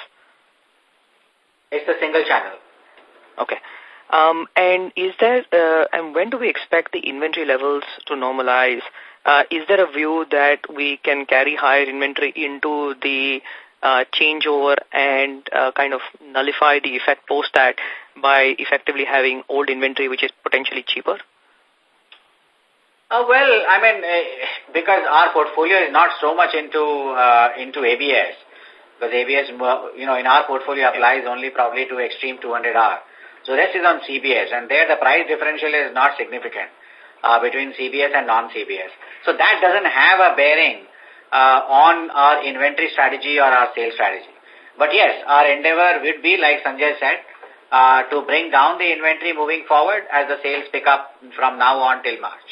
It's a single channel. Okay. Um, and is there, uh, and when do we expect the inventory levels to normalize? Uh, is there a view that we can carry higher inventory into the uh, changeover and uh, kind of nullify the effect post that by effectively having old inventory which is potentially cheaper? Uh, well, I mean, uh, because our portfolio is not so much into uh, into ABS, because ABS, you know, in our portfolio applies only probably to Xtreme 200R. So rest is on CBS, and there the price differential is not significant uh, between CBS and non-CBS. So that doesn't have a bearing uh, on our inventory strategy or our sales strategy. But yes, our endeavor would be, like Sanjay said, uh, to bring down the inventory moving forward as the sales pick up from now on till March.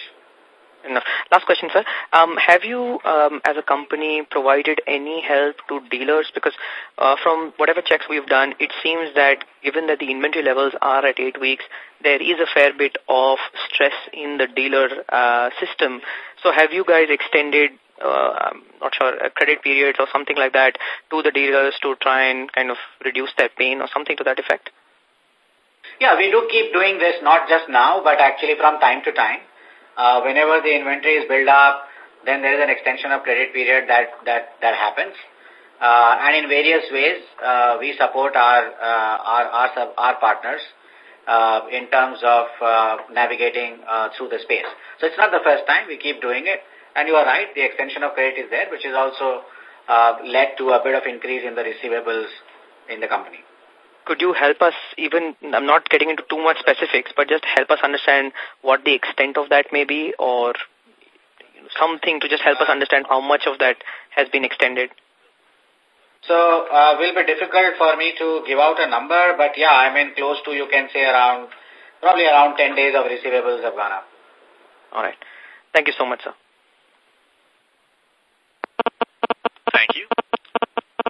Enough. Last question, sir. Um, have you, um, as a company, provided any help to dealers? Because uh, from whatever checks we've done, it seems that given that the inventory levels are at eight weeks, there is a fair bit of stress in the dealer uh, system. So have you guys extended uh, I'm not sure, credit periods or something like that to the dealers to try and kind of reduce their pain or something to that effect? Yeah, we do keep doing this not just now, but actually from time to time. Uh, whenever the inventory is built up, then there is an extension of credit period that, that, that happens. Uh, and in various ways, uh, we support our, uh, our, our, our partners uh, in terms of uh, navigating uh, through the space. So it's not the first time, we keep doing it. And you are right, the extension of credit is there, which has also uh, led to a bit of increase in the receivables in the company. Could you help us even, I'm not getting into too much specifics, but just help us understand what the extent of that may be or something to just help us understand how much of that has been extended? So, uh, will be difficult for me to give out a number, but yeah, I mean close to, you can say around, probably around 10 days of receivables have gone up. All right. Thank you so much, sir. Thank you.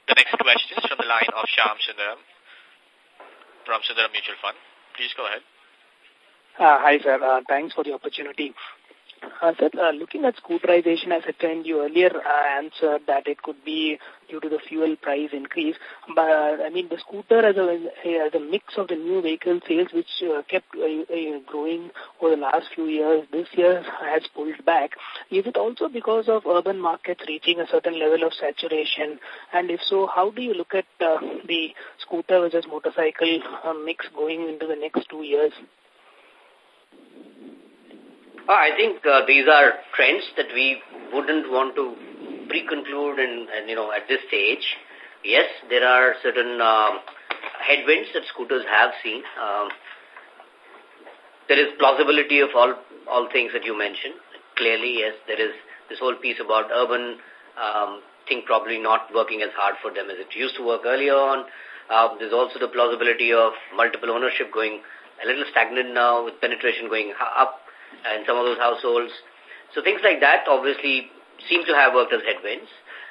The next question is from the line of Shyam Sundaram from Sundaram Mutual Fund. Please go ahead. Uh, hi, sir. Uh, thanks for the opportunity. Uh, sir, uh, looking at scooterization as a trend, you earlier uh, answered that it could be due to the fuel price increase. But, I mean, the scooter as a, as a mix of the new vehicle sales, which uh, kept uh, uh, growing over the last few years, this year has pulled back. Is it also because of urban markets reaching a certain level of saturation? And if so, how do you look at the scooter versus motorcycle mix going into the next two years? Uh, I think uh, these are trends that we wouldn't want to pre-conclude and, and, you know, at this stage. Yes, there are certain um, headwinds that scooters have seen. Um, there is plausibility of all, all things that you mentioned. Clearly, yes, there is this whole piece about urban um, thing probably not working as hard for them as it used to work earlier on. Uh, there's also the plausibility of multiple ownership going a little stagnant now with penetration going up in some of those households. So things like that obviously seem to have worked as headwinds.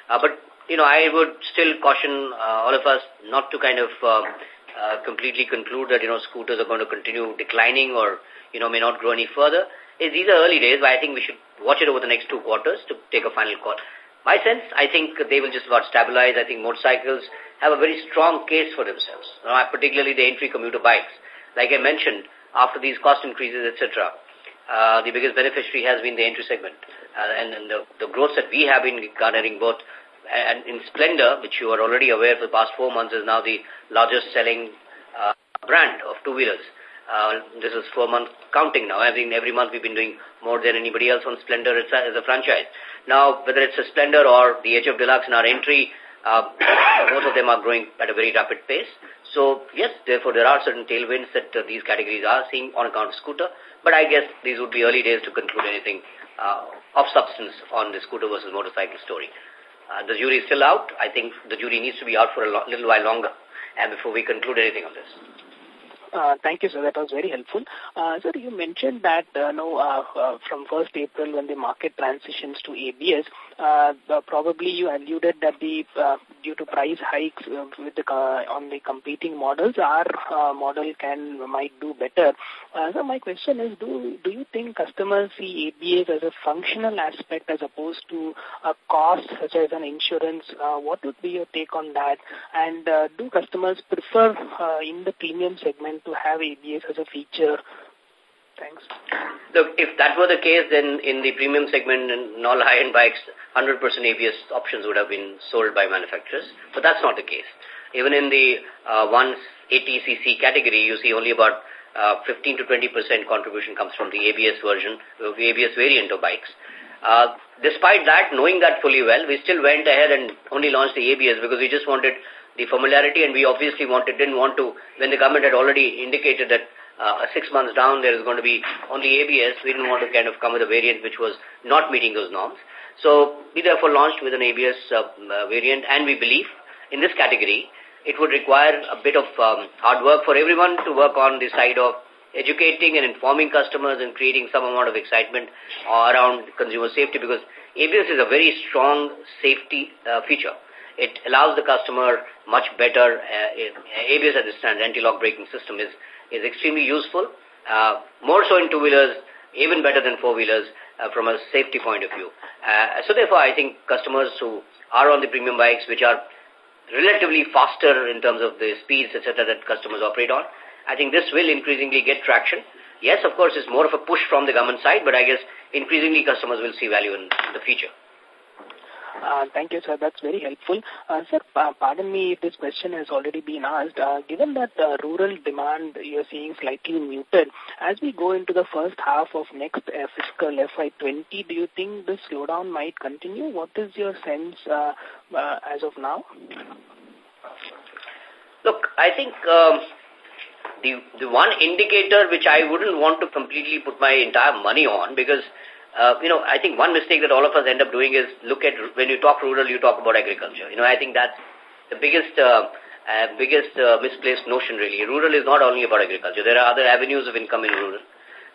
Uh, but, you know, I would still caution uh, all of us not to kind of uh, uh, completely conclude that, you know, scooters are going to continue declining or, you know, may not grow any further. Is these are early days, but I think we should watch it over the next two quarters to take a final call. My sense, I think they will just about stabilize. I think motorcycles have a very strong case for themselves, particularly the entry commuter bikes. Like I mentioned, after these cost increases, etc., uh, the biggest beneficiary has been the entry segment. Uh, and, and the, the growth that we have been garnering both and in Splendor, which you are already aware for the past four months, is now the largest selling uh, brand of two-wheelers. Uh, this is four months counting now. I mean, every month we've been doing more than anybody else on Splendor as a, as a franchise. Now, whether it's a Splendor or the HF Deluxe in our entry, uh, both of them are growing at a very rapid pace. So, yes, therefore, there are certain tailwinds that uh, these categories are seeing on account of scooter. But I guess these would be early days to conclude anything uh, of substance on the scooter versus motorcycle story. Uh, the jury is still out. I think the jury needs to be out for a little while longer and before we conclude anything on this. Uh, thank you, sir. That was very helpful. Uh, sir, you mentioned that uh, no, uh, uh, from 1st April when the market transitions to ABS, uh, probably you alluded that the uh, due to price hikes uh, with the, uh, on the competing models, our uh, model can might do better. Uh, so my question is, do do you think customers see ABS as a functional aspect as opposed to a cost such as an insurance? Uh, what would be your take on that? And uh, do customers prefer uh, in the premium segment to have ABS as a feature Thanks. Look, if that were the case, then in the premium segment and all high-end bikes, 100% ABS options would have been sold by manufacturers. But that's not the case. Even in the uh, 180cc category, you see only about uh, 15 to 20% contribution comes from the ABS version, uh, the ABS variant of bikes. Uh, despite that, knowing that fully well, we still went ahead and only launched the ABS because we just wanted the familiarity and we obviously wanted, didn't want to, when the government had already indicated that uh, six months down there is going to be only ABS. We didn't want to kind of come with a variant which was not meeting those norms. So we therefore launched with an ABS uh, uh, variant and we believe in this category it would require a bit of um, hard work for everyone to work on the side of educating and informing customers and creating some amount of excitement around consumer safety because ABS is a very strong safety uh, feature. It allows the customer much better, uh, ABS as it stands, anti-lock braking system is is extremely useful, uh, more so in two-wheelers, even better than four-wheelers uh, from a safety point of view. Uh, so therefore, I think customers who are on the premium bikes, which are relatively faster in terms of the speeds, etc., that customers operate on, I think this will increasingly get traction. Yes, of course, it's more of a push from the government side, but I guess increasingly customers will see value in the future. Uh, thank you, sir. That's very helpful. Uh, sir, pardon me if this question has already been asked. Uh, given that uh, rural demand you're seeing slightly muted, as we go into the first half of next uh, fiscal FY20, do you think the slowdown might continue? What is your sense uh, uh, as of now? Look, I think um, the the one indicator which I wouldn't want to completely put my entire money on because uh, you know, I think one mistake that all of us end up doing is look at, when you talk rural, you talk about agriculture. You know, I think that's the biggest, uh, uh, biggest uh, misplaced notion really. Rural is not only about agriculture. There are other avenues of income in rural.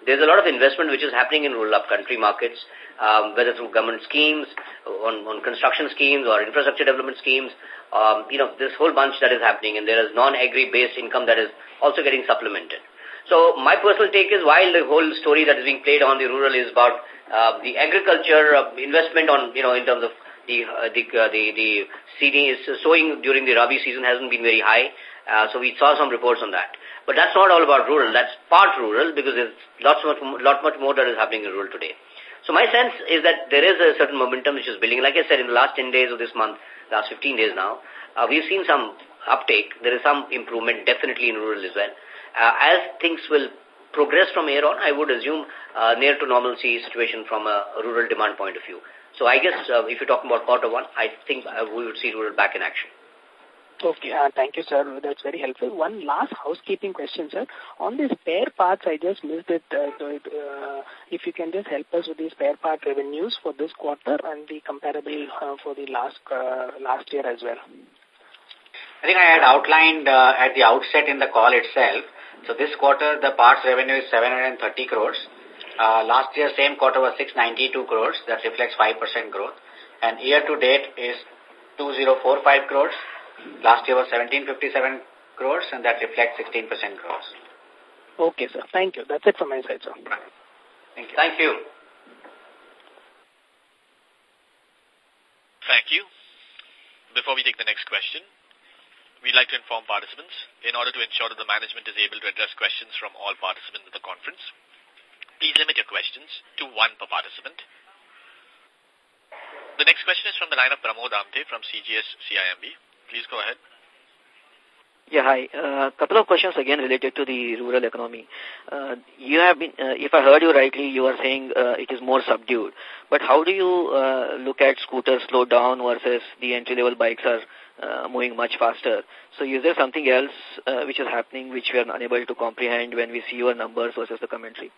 There's a lot of investment which is happening in rural upcountry markets, um, whether through government schemes, on, on construction schemes or infrastructure development schemes. Um, you know, this whole bunch that is happening and there is non-agri-based income that is also getting supplemented. So my personal take is while the whole story that is being played on the rural is about uh, the agriculture uh, investment on, you know, in terms of the uh, the, uh, the the seeding is sowing during the Rabi season hasn't been very high. Uh, so we saw some reports on that. But that's not all about rural. That's part rural because there's lots much, lot much more that is happening in rural today. So my sense is that there is a certain momentum which is building. Like I said, in the last 10 days of this month, last 15 days now, uh, we've seen some uptake. There is some improvement definitely in rural as well. Uh, as things will progress from here on, I would assume uh, near to normalcy situation from a rural demand point of view. So I guess uh, if you're talking about quarter one, I think uh, we would see rural back in action. Okay, uh, thank you, sir. That's very helpful. One last housekeeping question, sir. On the spare parts, I just missed it. Uh, uh, if you can just help us with the spare part revenues for this quarter and the comparable uh, for the last uh, last year as well. I think I had outlined uh, at the outset in the call itself so this quarter, the parts revenue is 730 crores. Uh, last year, same quarter was 692 crores. That reflects 5% growth. And year to date is 2045 crores. Last year was 1757 crores, and that reflects 16% growth. Okay, sir. Thank you. That's it from my side, sir. Thank you. Thank you. Thank you. Before we take the next question, We'd like to inform participants, in order to ensure that the management is able to address questions from all participants in the conference, please limit your questions to one per participant. The next question is from the line of Pramod Amte from CGS CIMB. Please go ahead. Yeah, hi. A uh, couple of questions again related to the rural economy. Uh, you have been, uh, if I heard you rightly, you are saying uh, it is more subdued. But how do you uh, look at scooters slow down versus the entry-level bikes are uh, moving much faster? So is there something else uh, which is happening which we are unable to comprehend when we see your numbers versus the commentary?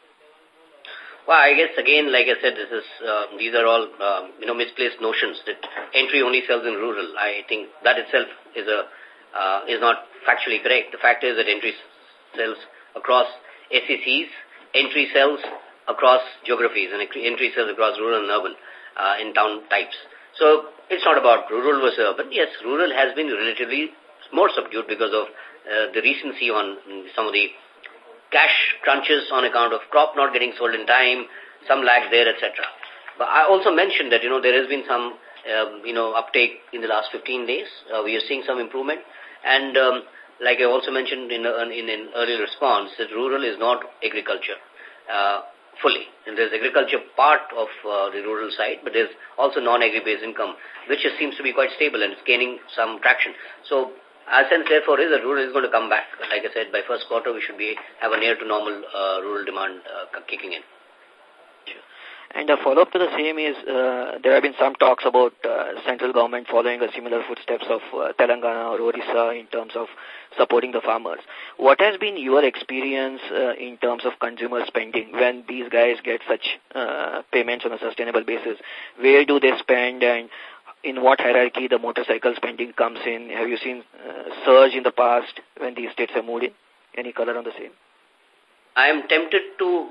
Well, I guess again, like I said, this is uh, these are all um, you know misplaced notions that entry only sells in rural. I think that itself is a uh, is not factually correct. The fact is that entry sells across SECs, entry sells across geographies, and entry sells across rural and urban uh, in town types. So it's not about rural versus urban. Yes, rural has been relatively more subdued because of uh, the recency on some of the cash crunches on account of crop not getting sold in time, some lag there, etc. But I also mentioned that, you know, there has been some, um, you know, uptake in the last 15 days. Uh, we are seeing some improvement. And um, like I also mentioned in, uh, in an earlier response, that rural is not agriculture uh, fully. And there's agriculture part of uh, the rural side, but there's also non-agri-based income, which just seems to be quite stable and it's gaining some traction. So our sense, therefore, is that rural is going to come back. Like I said, by first quarter, we should be have a near to normal uh, rural demand uh, kicking in. And a follow-up to the same is uh, there have been some talks about uh, central government following a similar footsteps of uh, Telangana or Orissa in terms of supporting the farmers. What has been your experience uh, in terms of consumer spending when these guys get such uh, payments on a sustainable basis? Where do they spend and in what hierarchy the motorcycle spending comes in? Have you seen uh, surge in the past when these states have moved in? Any color on the same? I am tempted to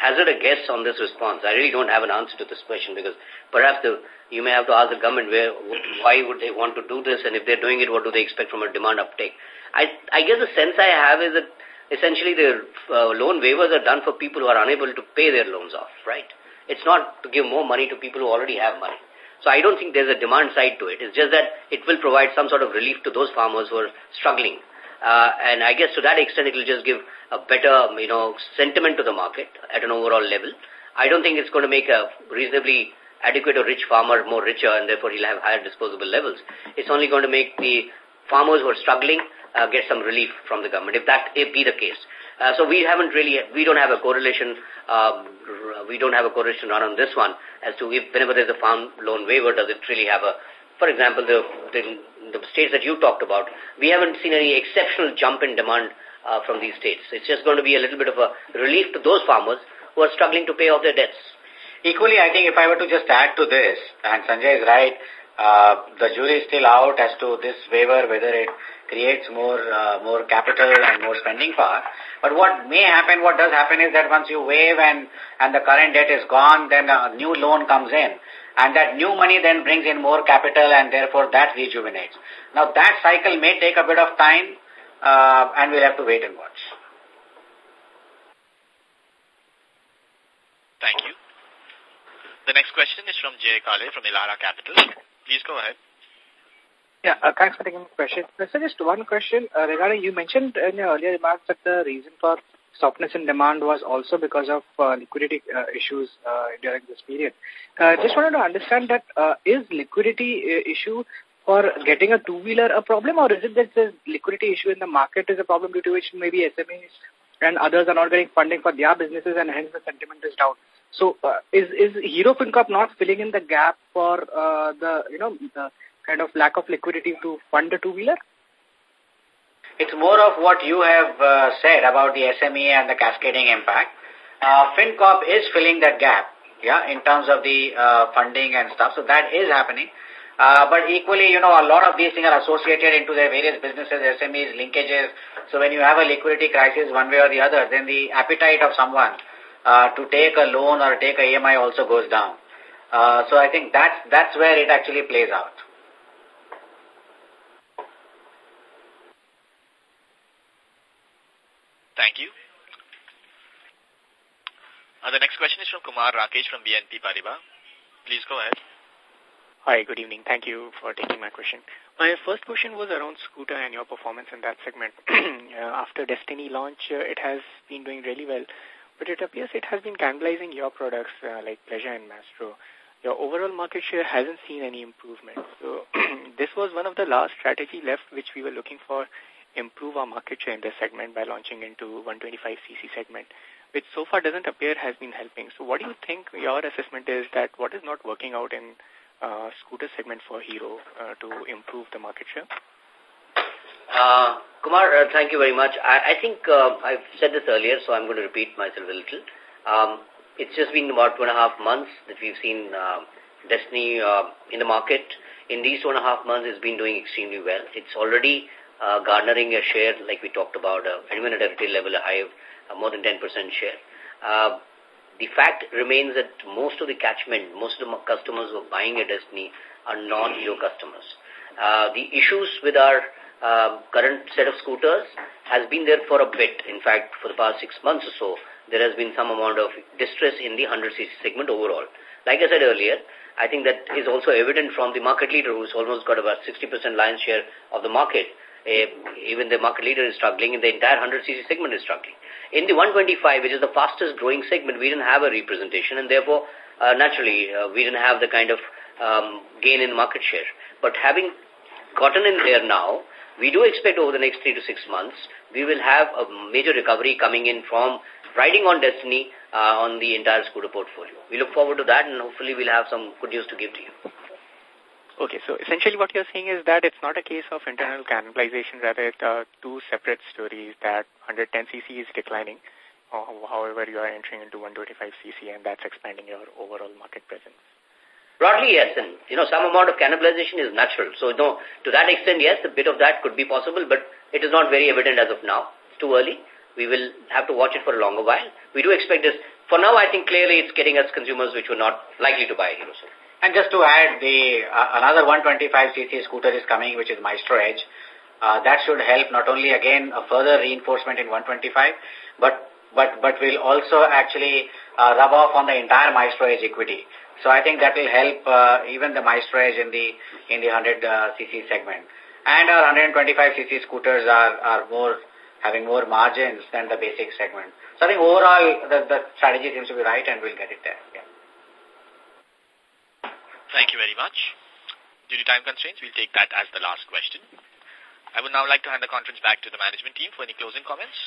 hazard a guess on this response. I really don't have an answer to this question because perhaps the, you may have to ask the government where, why would they want to do this and if they're doing it, what do they expect from a demand uptake. I, I guess the sense I have is that essentially the uh, loan waivers are done for people who are unable to pay their loans off, right? It's not to give more money to people who already have money. So I don't think there's a demand side to it. It's just that it will provide some sort of relief to those farmers who are struggling. Uh, and I guess to that extent it will just give a better, you know, sentiment to the market at an overall level. I don't think it's going to make a reasonably adequate or rich farmer more richer and therefore he'll have higher disposable levels. It's only going to make the farmers who are struggling uh, get some relief from the government, if that if be the case. Uh, so we haven't really, we don't have a correlation, um, we don't have a correlation run on this one as to if whenever there's a farm loan waiver, does it really have a, for example, the, the, the states that you talked about, we haven't seen any exceptional jump in demand uh, from these states. It's just going to be a little bit of a relief to those farmers who are struggling to pay off their debts. Equally, I think if I were to just add to this, and Sanjay is right, uh, the jury is still out as to this waiver, whether it creates more uh, more capital and more spending power. But what may happen, what does happen is that once you waive and, and the current debt is gone, then a new loan comes in. And that new money then brings in more capital and therefore that rejuvenates. Now that cycle may take a bit of time uh, and we'll have to wait and watch. Thank you. The next question is from Jay Kale from Elara Capital. Please go ahead. Yeah, uh, thanks for taking the question. So just one question uh, regarding, you mentioned in your earlier remarks that the reason for softness in demand was also because of uh, liquidity uh, issues uh, during this period. Uh, just wanted to understand that uh, is liquidity uh, issue for getting a two-wheeler a problem or is it that the liquidity issue in the market is a problem due to which maybe SMEs and others are not getting funding for their businesses and hence the sentiment is down. So uh, is, is Hero FinCorp not filling in the gap for uh, the, you know, the kind of lack of liquidity to fund a two-wheeler? It's more of what you have uh, said about the SME and the cascading impact. Uh, FinCorp is filling that gap, yeah, in terms of the uh, funding and stuff. So that is happening. Uh, but equally, you know, a lot of these things are associated into their various businesses, SMEs, linkages. So when you have a liquidity crisis one way or the other, then the appetite of someone uh, to take a loan or take a EMI also goes down. Uh, so I think that's, that's where it actually plays out. Thank you. Uh, the next question is from Kumar Rakesh from BNP Paribas. Please go ahead. Hi, good evening. Thank you for taking my question. My first question was around scooter and your performance in that segment. uh, after Destiny launch, uh, it has been doing really well, but it appears it has been cannibalizing your products uh, like Pleasure and Maestro. Your overall market share hasn't seen any improvement. So this was one of the last strategy left which we were looking for improve our market share in this segment by launching into 125cc segment, which so far doesn't appear has been helping. So what do you think your assessment is that what is not working out in uh, scooter segment for Hero uh, to improve the market share? Uh, Kumar, uh, thank you very much. I, I think uh, I've said this earlier, so I'm going to repeat myself a little. Um, it's just been about two and a half months that we've seen uh, Destiny uh, in the market. In these two and a half months, it's been doing extremely well. It's already uh, garnering a share, like we talked about, uh, even at a retail level, a high uh, more than 10% share. Uh, the fact remains that most of the catchment, most of the customers who are buying a Destiny are non-Hero customers. Uh, the issues with our uh, current set of scooters has been there for a bit. In fact, for the past six months or so, there has been some amount of distress in the 100cc segment overall. Like I said earlier, I think that is also evident from the market leader who's almost got about 60% lion's share of the market. Even the market leader is struggling and the entire 100cc segment is struggling. In the 125, which is the fastest growing segment, we didn't have a representation and therefore, uh, naturally, uh, we didn't have the kind of um, gain in market share. But having gotten in there now, we do expect over the next three to six months, we will have a major recovery coming in from riding on Destiny uh, on the entire scooter portfolio. We look forward to that and hopefully we'll have some good news to give to you. Okay, so essentially what you're saying is that it's not a case of internal cannibalization, rather it's uh, two separate stories that 110cc is declining, or however you are entering into 125cc and that's expanding your overall market presence. Broadly, yes, and you know, some amount of cannibalization is natural. So, no, to that extent, yes, a bit of that could be possible, but it is not very evident as of now. It's too early. We will have to watch it for a longer while. We do expect this. For now, I think clearly it's getting us consumers which were not likely to buy Hero And just to add, the uh, another 125cc scooter is coming, which is Maestro Edge. Uh, that should help not only, again, a further reinforcement in 125, but but but will also actually uh, rub off on the entire Maestro Edge equity. So I think that will help uh, even the Maestro Edge in the in the 100cc uh, segment. And our 125cc scooters are are more having more margins than the basic segment. So I think overall the, the strategy seems to be right and we'll get it there. Thank you very much. Due to time constraints, we'll take that as the last question. I would now like to hand the conference back to the management team for any closing comments.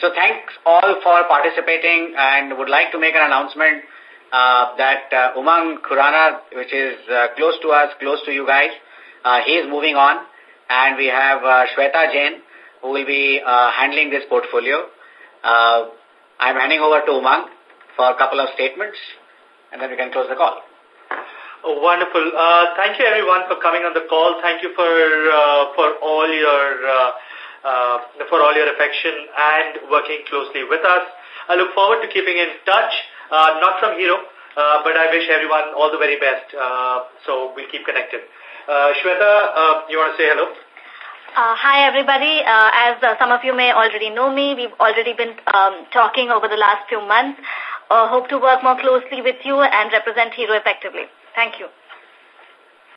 So thanks all for participating and would like to make an announcement uh, that uh, Umang Khurana, which is uh, close to us, close to you guys, uh, he is moving on. And we have uh, Shweta Jain, who will be uh, handling this portfolio. Uh, I'm handing over to Umang for a couple of statements, and then we can close the call. Oh, wonderful. Uh, thank you, everyone, for coming on the call. Thank you for uh, for all your uh, uh, for all your affection and working closely with us. I look forward to keeping in touch, uh, not from Hero, uh, but I wish everyone all the very best. So we'll keep connected. Shweta, you want to say hello? Uh, hi, everybody. Uh, as uh, some of you may already know me, we've already been um, talking over the last few months. Hope to work more closely with you and represent Hero effectively. Thank you.